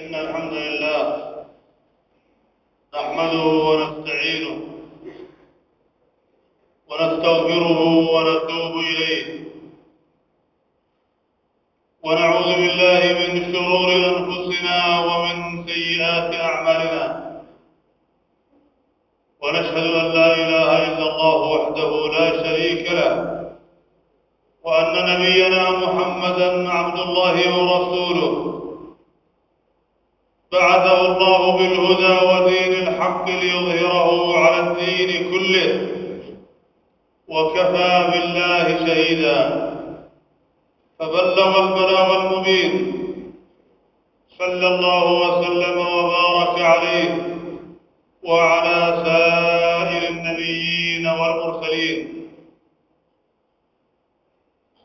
إن الحمد لله نحمده ونستعينه ونستغفره ونتوب إليه ونعوذ بالله من شرور أنفسنا ومن سيئات أعمالنا ونشهد أن لا إله إلا الله وحده لا شريك له وأن نبينا محمدا عبد الله ورسوله بعثه الله بالهدى ودين الحق ليظهره على الدين كله. وكفى بالله شهيدا. فبلغ البلاغ المبين. صلى الله وسلم وبارك عليه وعلى سائر النبيين والمرسلين.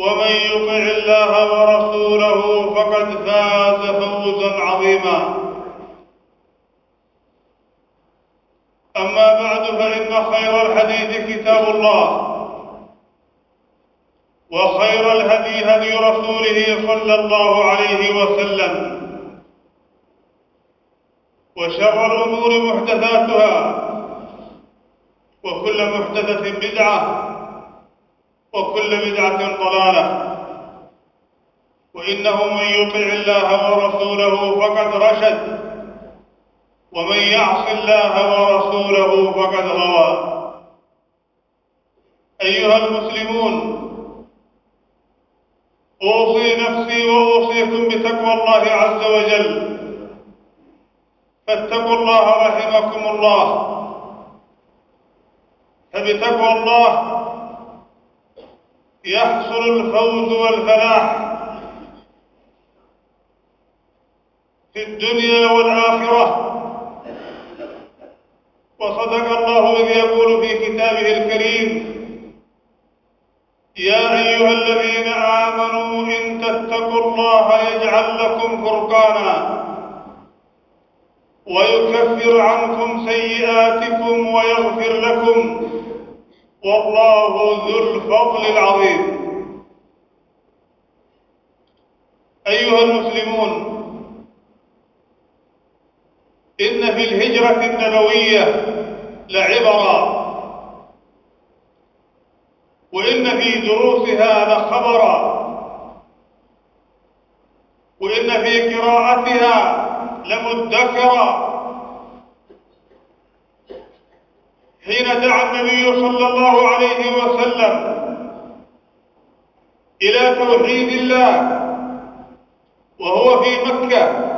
ومن يطع الله ورسوله فقد فاز فوزا عظيما. أما بعد فإن خير الحديث كتاب الله وخير الهدي هدي رسوله صلى الله عليه وسلم وشر الأمور محدثاتها وكل محدثة بدعة وكل بدعة ضلالة. وإنه من يطع الله ورسوله فقد رشد. ومن يعص الله ورسوله فقد غوى أيها المسلمون أوصي نفسي وأوصيكم بتقوى الله عز وجل. فاتقوا الله رحمكم الله. فبتقوى الله يحصل الفوز والفلاح في الدنيا والآخرة. وصدق الله إذ يقول في كتابه الكريم يا أيها الذين آمنوا إن تتقوا الله يجعل لكم فرقانا ويكفر عنكم سيئاتكم ويغفر لكم والله ذو الفضل العظيم. أيها المسلمون إن في الهجرة النبوية لعبرا وإن في دروسها لخبرا وإن في قراءتها لمدكرا حين دعا النبي صلى الله عليه وسلم إلى توحيد الله وهو في مكة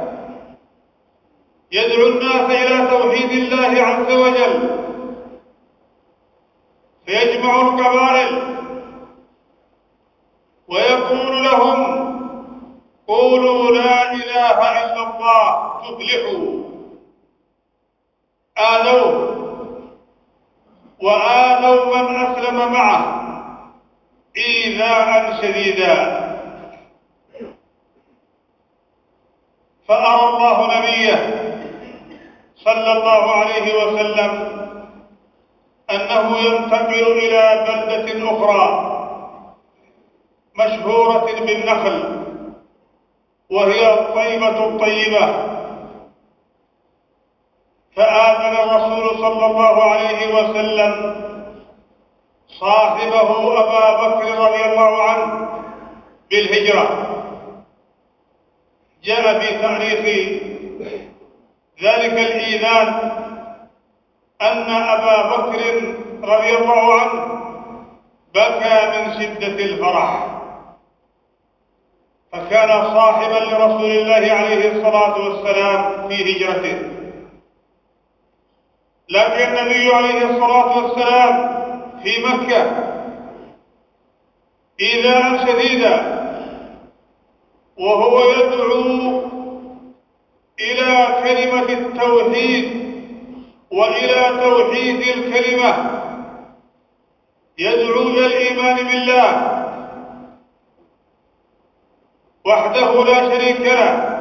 يدعو الناس إلى توحيد الله عز وجل فيجمع القبائل ويقول لهم قولوا لا إله إلا الله تفلحوا. آلوه وآلوا من أسلم معه. إيذاء شديدا. فأرى الله نبيه صلى الله عليه وسلم أنه ينتقل إلى بلدة أخرى مشهورة بالنخل وهي الطيبة الطيبة. فآذن الرسول صلى الله عليه وسلم صاحبه أبا بكر رضي الله عنه بالهجرة. جاء في تاريخ ذلك الإيذان أن أبا بكر رضي الله عنه بكى من شدة الفرح. فكان صاحبا لرسول الله عليه الصلاة والسلام في هجرته. لقي النبي عليه الصلاة والسلام في مكة إيذاء شديدا وهو يدعو إلى كلمة التوحيد وإلى توحيد الكلمة. يدعو إلى الإيمان بالله وحده لا شريك له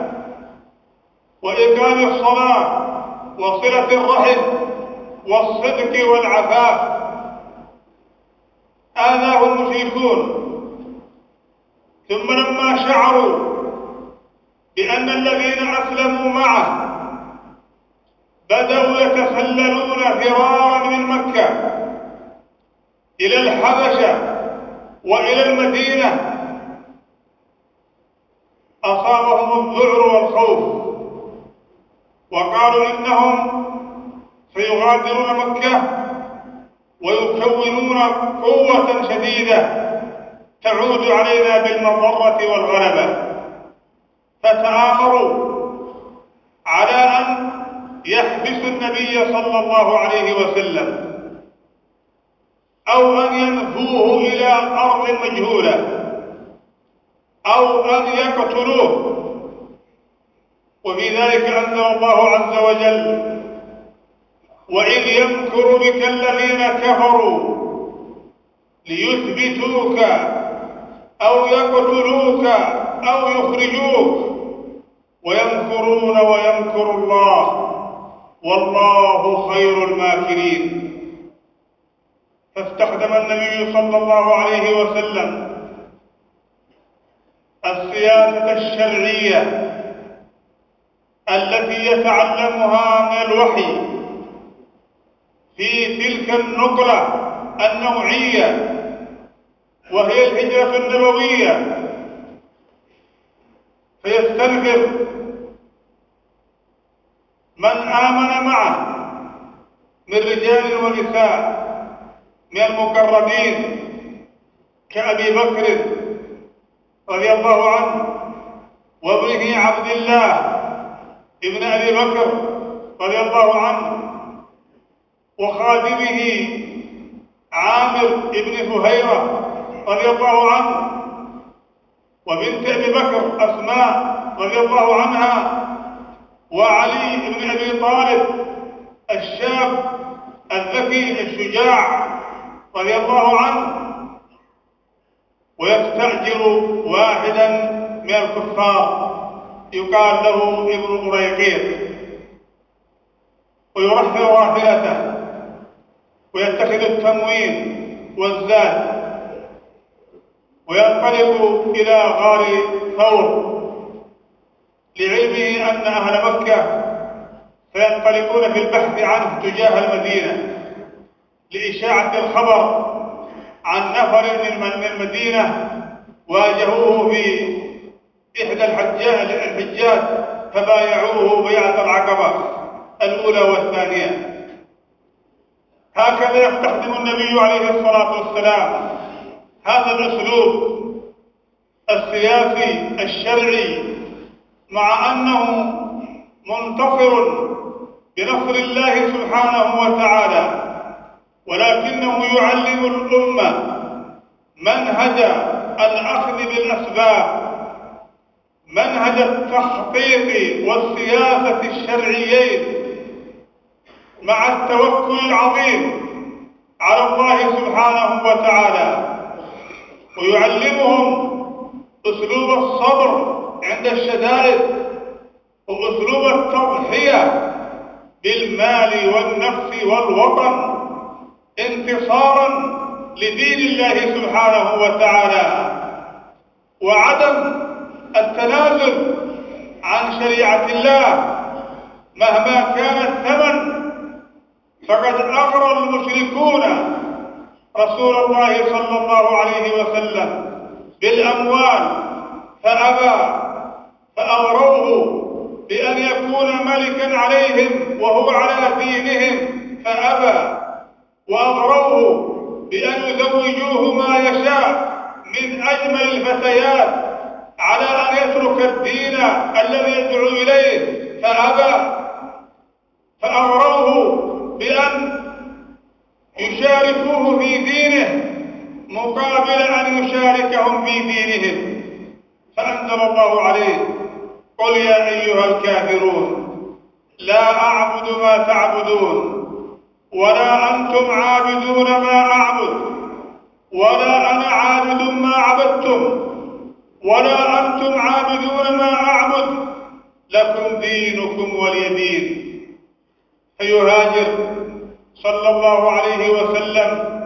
وإقام الصلاة وصلة الرحم والصدق والعفاف. آذاه المشركون. ثم لما شعروا بأن الذين أسلموا معه بدأوا يتسللون فرارا من مكة إلى الحبشة وإلى المدينة أصابهم الذعر والخوف. وقالوا إنهم سيغادرون مكة ويكونون قوة شديدة تعود علينا بالمضرة والغلبة. فتآمروا على أن يحبسوا النبي صلى الله عليه وسلم أو أن ينفوه إلى أرض مجهولة أو أن يقتلوه. وفي ذلك أنزل الله عز وجل وإذ يمكر بك الذين كفروا ليثبتوك أو يقتلوك أو يخرجوك ويمكرون ويمكر الله والله خير الماكرين. فاستخدم النبي صلى الله عليه وسلم السياسة الشرعية التي يتعلمها من الوحي. في تلك النقلة النوعية وهي الهجرة النبوية. فيستنفر من آمن معه من رجال ونساء من المقربين كأبي بكر رضي الله عنه وابنه عبد الله ابن أبي بكر رضي الله عنه وخادمه عامر ابن فهيرة رضي الله عنه وبنت أبي بكر أسماء رضي الله عنها وعلي بن أبي طالب الشاب الذكي الشجاع رضي الله عنه ويستأجر واحدا من الكفار. يقال له ابن قريقيط. ويرحل راحلته ويتخذ التموين والزاد وينطلق إلى غار ثور. لعلمه أن أهل مكة سينطلقون في البحث عنه تجاه المدينة. لإشاعة الخبر عن نفر من المدينة واجهوه في إحدى الحجات فبايعوه بيعة العقبة الأولى والثانية. هكذا يستخدم النبي عليه الصلاة والسلام. هذا الأسلوب السياسي الشرعي مع أنه منتصر بنصر الله سبحانه وتعالى ولكنه يعلم الأمة منهج الأخذ بالأسباب منهج التخطيط والسياسة الشرعيين مع التوكل العظيم على الله سبحانه وتعالى. ويعلمهم أسلوب الصبر عند الشدائد وأسلوب التضحية بالمال والنفس والوطن انتصارا لدين الله سبحانه وتعالى. وعدم التنازل عن شريعة الله مهما كان الثمن فقد أغرى المشركون رسول الله صلى الله عليه وسلم بالأموال فأبى فأغروه بأن يكون ملكا عليهم وهو على دينهم فأبى وأغروه بأن يزوجوه ما يشاء من أجمل الفتيات على أن يترك الدين الذي يدعو إليه فأبى فأغروه بأن يشاركوه في دينه مقابل أن يشاركهم في دينهم فأنزل الله عليه قل يا أيها الكافرون لا أعبد ما تعبدون ولا أنتم عابدون ما أعبد ولا أنا عابد ما عبدتم. ولا أنتم عابدون ما أعبد. لكم دينكم ولي دين فيهاجر صلى الله عليه وسلم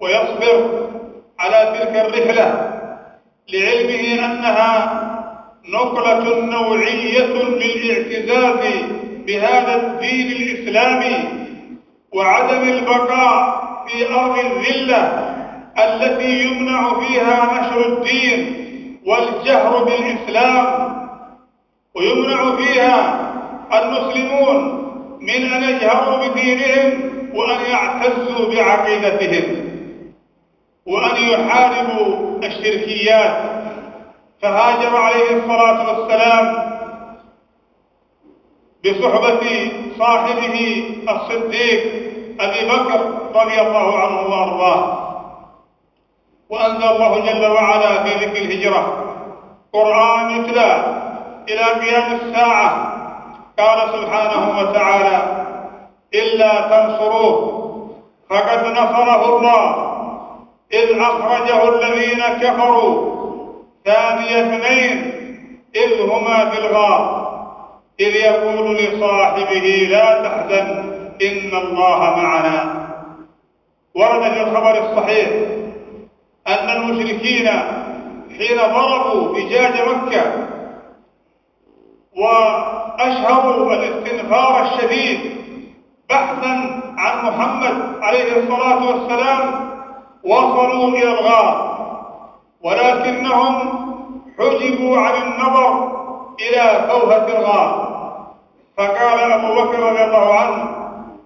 ويصبر على تلك الرحلة لعلمه أنها نقلة نوعية للاعتزاز بهذا الدين الإسلامي وعدم البقاء في أرض الذلة التي يمنع فيها نشر الدين. والجهر بالإسلام ويمنع فيها المسلمون من أن يجهروا بدينهم وأن يعتزوا بعقيدتهم وأن يحاربوا الشركيات. فهاجر عليه الصلاة والسلام بصحبة صاحبه الصديق أبي بكر رضي الله عنه وأرضاه. وأنزل الله جل وعلا في ذكر الهجرة. قرآن يتلى إلى قيام الساعة. قال سبحانه وتعالى إلا تنصروه فقد نصره الله. إذ أخرجه الذين كفروا ثاني اثنين إذ هما في الغار إذ يقول لصاحبه لا تحزن إن الله معنا. ورد في الخبر الصحيح أن المشركين حين ضربوا بجاج مكة وأشهروا الاستنفار الشديد بحثا عن محمد عليه الصلاة والسلام وصلوا إلى الغار. ولكنهم حجبوا عن النظر إلى فوهة الغار. فقال أبو بكر رضي الله عنه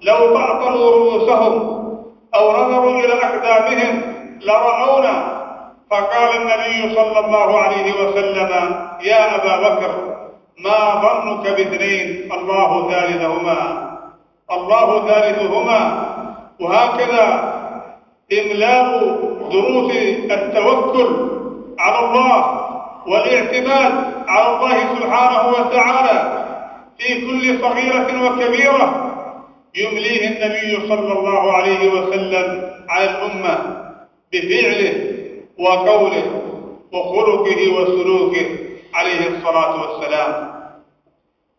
لو تعطلوا رؤوسهم أو نظروا إلى أقدامهم لرأونا فقال النبي صلى الله عليه وسلم يا أبا بكر ما ظنك بإثنين؟ الله ثالثهما. الله ثالثهما. وهكذا إملاء دروس التوكل على الله والاعتماد على الله سبحانه وتعالى في كل صغيرة وكبيرة يمليه النبي صلى الله عليه وسلم على الأمة. بفعله وقوله وخلقه وسلوكه عليه الصلاة والسلام.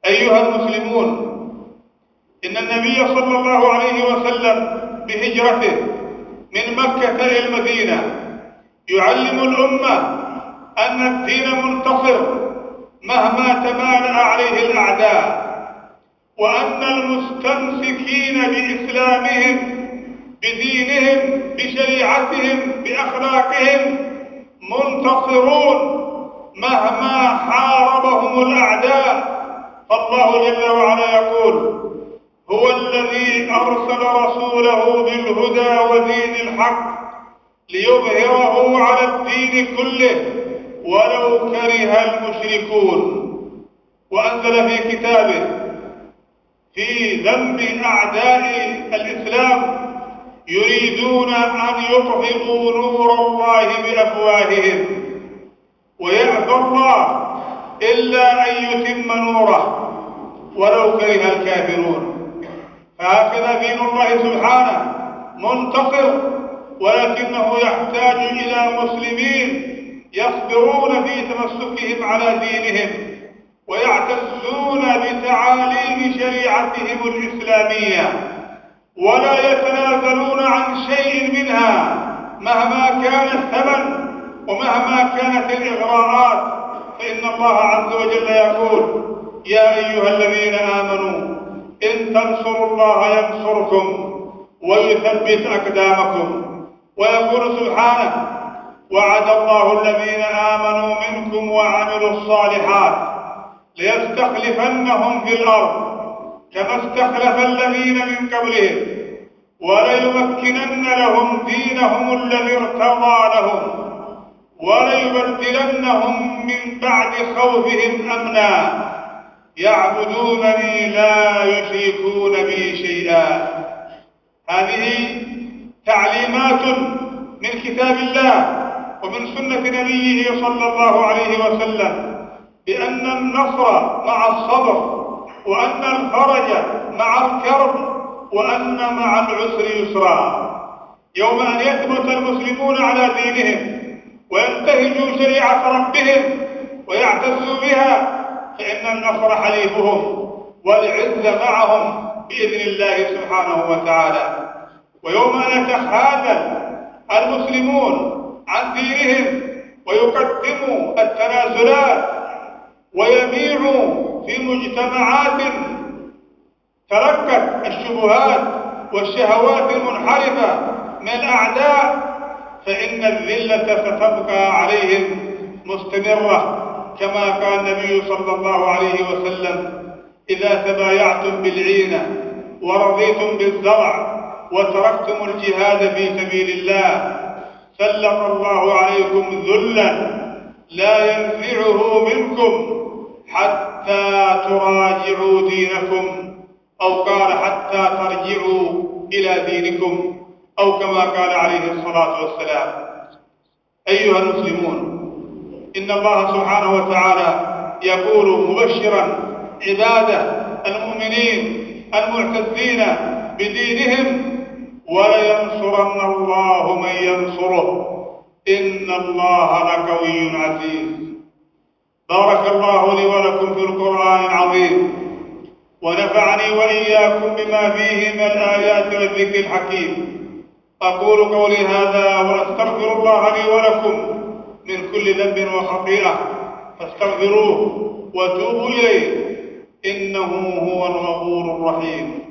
أيها المسلمون إن النبي صلى الله عليه وسلم بهجرته من مكة إلى المدينة يعلم الأمة أن الدين منتصر مهما تمالأ عليه الأعداء وأن المستمسكين بإسلامهم بدينهم بشريعتهم بأخلاقهم منتصرون مهما حاربهم الأعداء. فالله جل وعلا يقول هو الذي أرسل رسوله بالهدى ودين الحق ليظهره على الدين كله ولو كره المشركون. وأنزل في كتابه في ذنب أعداء الإسلام يريدون أن يطفئوا نور الله بأفواههم. ويأبى الله إلا أن يتم نوره. ولو كره الكافرون. فهكذا دين الله سبحانه منتصر ولكنه يحتاج إلى مسلمين يصبرون في تمسكهم على دينهم. ويعتزون بتعاليم شريعتهم الإسلامية. ولا يتنازلون عن شيء منها مهما كان الثمن ومهما كانت الإغراءات. فإن الله عز وجل يقول يا أيها الذين آمنوا إن تنصروا الله ينصركم ويثبت أقدامكم. ويقول سبحانه وعد الله الذين آمنوا منكم وعملوا الصالحات ليستخلفنهم في الأرض كما استخلف الذين من قبلهم وليمكنن لهم دينهم الذي ارتضى لهم وليبدلنهم من بعد خوفهم أمنا. يعبدونني لا يشركون بي شيئا. هذه تعليمات من كتاب الله ومن سنة نبيه صلى الله عليه وسلم بأن النصر مع الصبر وأن الفرج مع الكرب وأن مع العسر يسرا. يوم أن يثبت المسلمون على دينهم وينتهجوا شريعة ربهم ويعتزوا بها فإن النصر حليفهم والعز معهم بإذن الله سبحانه وتعالى. ويوم أن يتخاذل المسلمون عن دينهم ويقدموا التنازلات ويبيعوا في مجتمعات تركت الشبهات والشهوات المنحرفة من الأعداء فإن الذلة ستبقى عليهم مستمرة كما قال النبي صلى الله عليه وسلم إذا تبايعتم بالعينة ورضيتم بالزرع وتركتم الجهاد في سبيل الله سلط الله عليكم ذلا لا ينزعه منكم حتى تراجعوا دينكم أو قال حتى ترجعوا إلى دينكم أو كما قال عليه الصلاة والسلام. أيها المسلمون إن الله سبحانه وتعالى يقول مبشرا عباده المؤمنين المعتزين بدينهم ولينصرن الله من ينصره إن الله لقوي عزيز. بارك الله لي ولكم في القرآن العظيم. ونفعني وإياكم بما فيه من الآيات والذكر الحكيم. أقول قولي هذا وأستغفر الله لي ولكم من كل ذنب وخطيئة. فاستغفروه وتوبوا إليه. إنه هو الغفور الرحيم.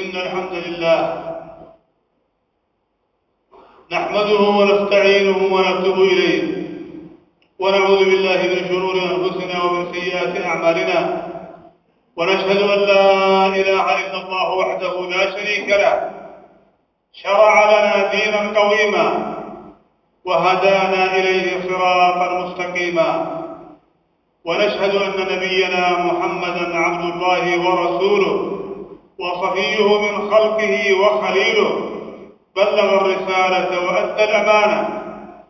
إن الحمد لله نحمده ونستعينه ونتوب إليه ونعوذ بالله من شرور أنفسنا ومن سيئات أعمالنا ونشهد أن لا إله إلا الله وحده لا شريك له شرع لنا دينا قويما وهدانا إليه صراطا مستقيما ونشهد أن نبينا محمدا عبد الله ورسوله وصفيه من خلقه وخليله بلغ الرسالة وأدى الأمانة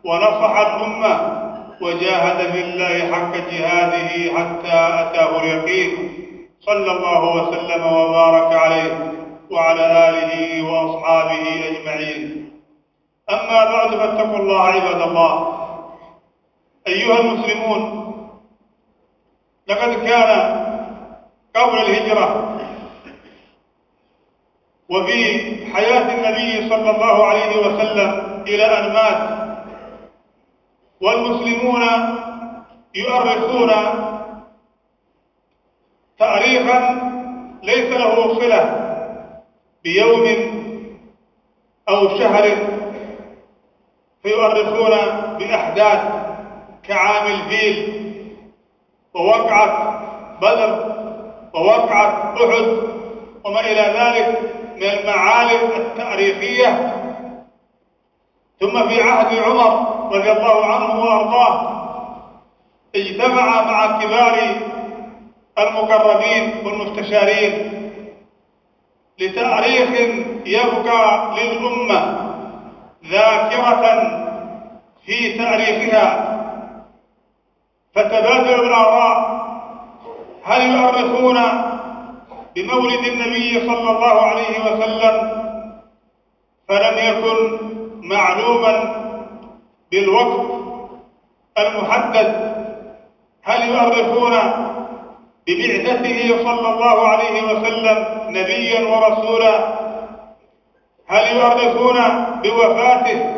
ونصح الأمة وجاهد في الله حق جهاده حتى أتاه اليقين. صلى الله وسلم وبارك عليه وعلى آله وأصحابه أجمعين. أما بعد فاتقوا الله عباد الله. أيها المسلمون لقد كان قبل الهجرة وفي حياة النبي صلى الله عليه وسلم إلى أن مات. والمسلمون يؤرخون تاريخا ليس له صلة بيوم أو شهر فيؤرخون بأحداث كعام الفيل ووقعة بدر ووقعة أحد وما إلى ذلك. من المعالم التاريخية ثم في عهد عمر رضي الله عنه وأرضاه اجتمع مع كبار المقربين والمستشارين لتاريخ يبقى للأمة ذاكرة في تاريخها. فتبادلوا الآراء هل يؤرخون بمولد النبي صلى الله عليه وسلم فلم يكن معلوما بالوقت المحدد. هل يؤرخون ببعثته صلى الله عليه وسلم نبيا ورسولا؟ هل يؤرخون بوفاته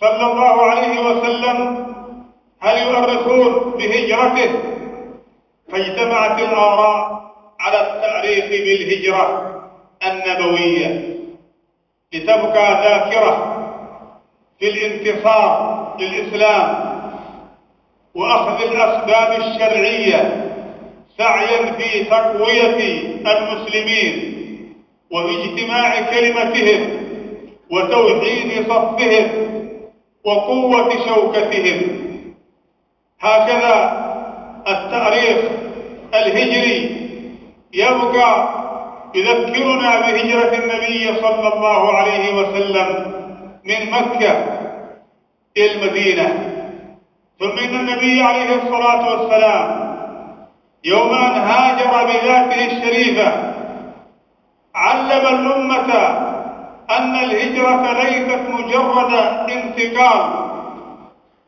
صلى الله عليه وسلم؟ هل يؤرخون بهجرته؟ فاجتمعت الآراء على التأريخ بالهجرة النبوية لتبقى ذاكرة في الانتصار للإسلام وأخذ الأسباب الشرعية سعيا في تقوية المسلمين وفي اجتماع كلمتهم وتوحيد صفهم وقوة شوكتهم. هكذا التاريخ الهجري يبقى يذكرنا بهجرة النبي صلى الله عليه وسلم من مكة إلى المدينة. ثم إن النبي عليه الصلاة والسلام يوم أن هاجر بذاته الشريفة علم الأمة أن الهجرة ليست مجرد انتقال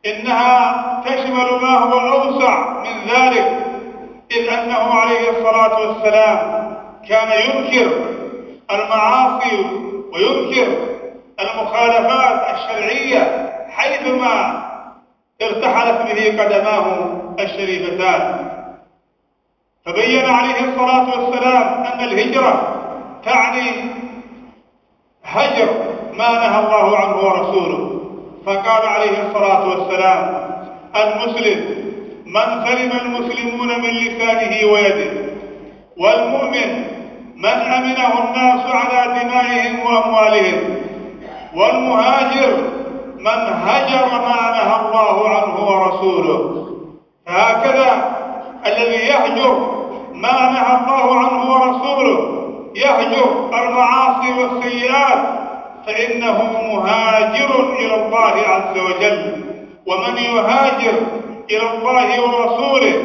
إنها تشمل ما هو أوسع من ذلك إذ أنه عليه الصلاة والسلام كان ينكر المعاصي وينكر المخالفات الشرعية حيثما ارتحلت به قدماه الشريفتان. فبين عليه الصلاة والسلام أن الهجرة تعني هجر ما نهى الله عنه ورسوله. فقال عليه الصلاة والسلام المسلم من سلم المسلمون من لسانه ويده والمؤمن من أمنه الناس على دمائهم وأموالهم والمهاجر من هجر ما نهى الله عنه ورسوله. فهكذا الذي يهجر ما نهى الله عنه ورسوله يهجر المعاصي والسيئات فإنه مهاجر إلى الله عز وجل. ومن يهاجر إلى الله ورسوله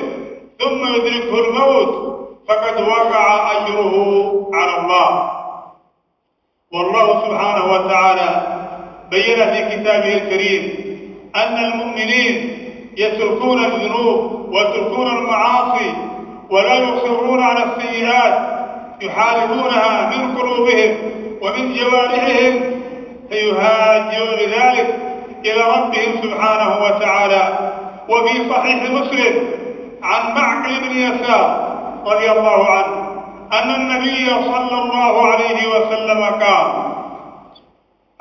ثم يدركه الموت فقد وقع أجره على الله. والله سبحانه وتعالى بين في كتابه الكريم أن المؤمنين يتركون الذنوب ويتركون المعاصي ولا يصرون على السيئات يحاربونها من قلوبهم ومن جوارحهم فيهاجرون بذلك إلى ربهم سبحانه وتعالى. وفي صحيح مسلم عن معقل بن يسار رضي الله عنه أن النبي صلى الله عليه وسلم قال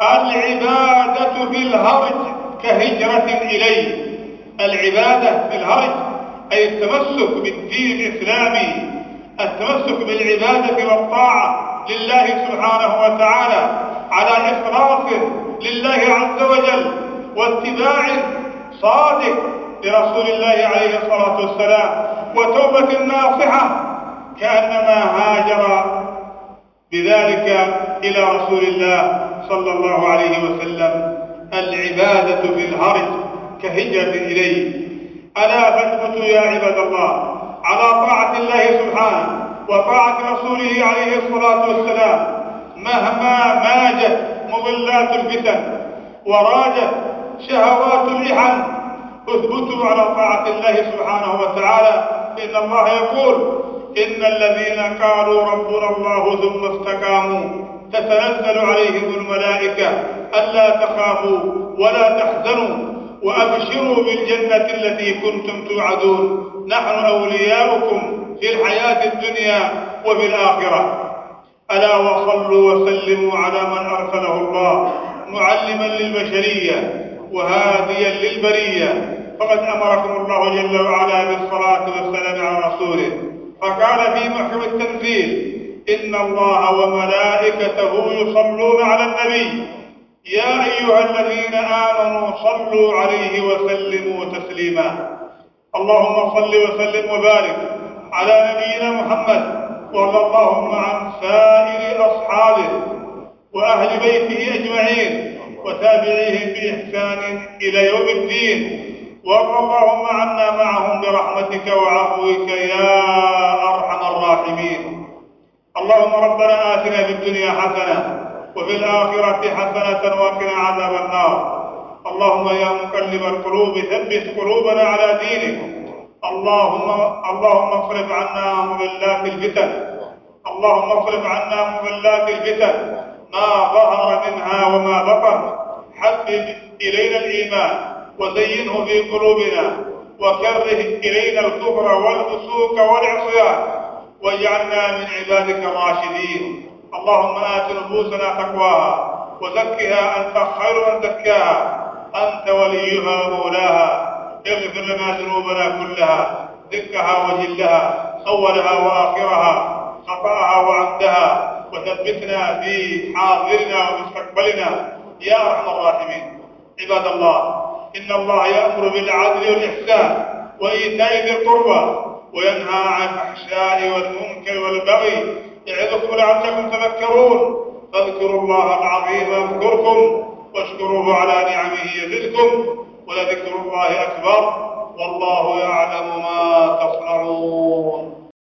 العبادة في الهرج كهجرة إليه العبادة في الهرج أي التمسك بالدين الإسلامي التمسك بالعبادة والطاعة لله سبحانه وتعالى على إخلاص لله عز وجل واتباع صادق لرسول الله عليه الصلاة والسلام وتوبة ناصحة كأنما هاجر بذلك إلى رسول الله صلى الله عليه وسلم. العبادة بالهرج كهجرة إليه. ألا فاثبتوا يا عباد الله على طاعة الله سبحانه وطاعة رسوله عليه الصلاة والسلام. مهما ماجت مضلات الفتن وراجت شهوات الإحن اثبتوا على طاعة الله سبحانه وتعالى. إن الله يقول إن الذين قالوا ربنا الله ثم استقاموا تتنزل عليهم الملائكة ألا تخافوا ولا تحزنوا وأبشروا بالجنة التي كنتم توعدون. نحن أولياؤكم في الحياة الدنيا وفي الآخرة. ألا وصلوا وسلموا على من أرسله الله معلما للبشرية. وهاديا للبرية. فقد أمركم الله جل وعلا بالصلاة والسلام على رسوله. فقال في محكم التنزيل إن الله وملائكته يصلون على النبي. يا أيها الذين آمنوا صلوا عليه وسلموا تسليما. اللهم صل وسلم وبارك على نبينا محمد وارض اللهم عن سائر أصحابه وأهل بيته أجمعين. وتابعيهم بإحسان إلى يوم الدين. وارض اللهم عنا معهم برحمتك وعفوك يا أرحم الراحمين. اللهم ربنا آتنا في الدنيا حسنة وفي الآخرة حسنة وقنا عذاب النار. اللهم يا مقلب القلوب ثبت قلوبنا على دينك. اللهم اللهم اصرف عنا مضلات الفتن. اللهم اصرف عنا مضلات الفتن. ما ظهر منها وما بطن. حبب إلينا الإيمان وزينه في قلوبنا وكره إلينا الكفر والفسوق والعصيان واجعلنا من عبادك الراشدين اللهم آت نفوسنا تقواها وزكها أنت خير من زكاها. أنت وليها ومولاها. اغفر لنا ذنوبنا كلها دكها وجلها أولها وآخرها خطأها وعمدها وثبتنا في حاضرنا ومستقبلنا. يا أرحم الراحمين. عباد الله إن الله يأمر بالعدل والإحسان وإيتاء ذي القربى وينهى عن الفحشاء والمنكر والبغي يعظكم لعلكم تذكرون. فاذكروا الله العظيم اذكركم واشكروه على نعمه يزدكم ولذكر الله أكبر. والله يعلم ما تصنعون.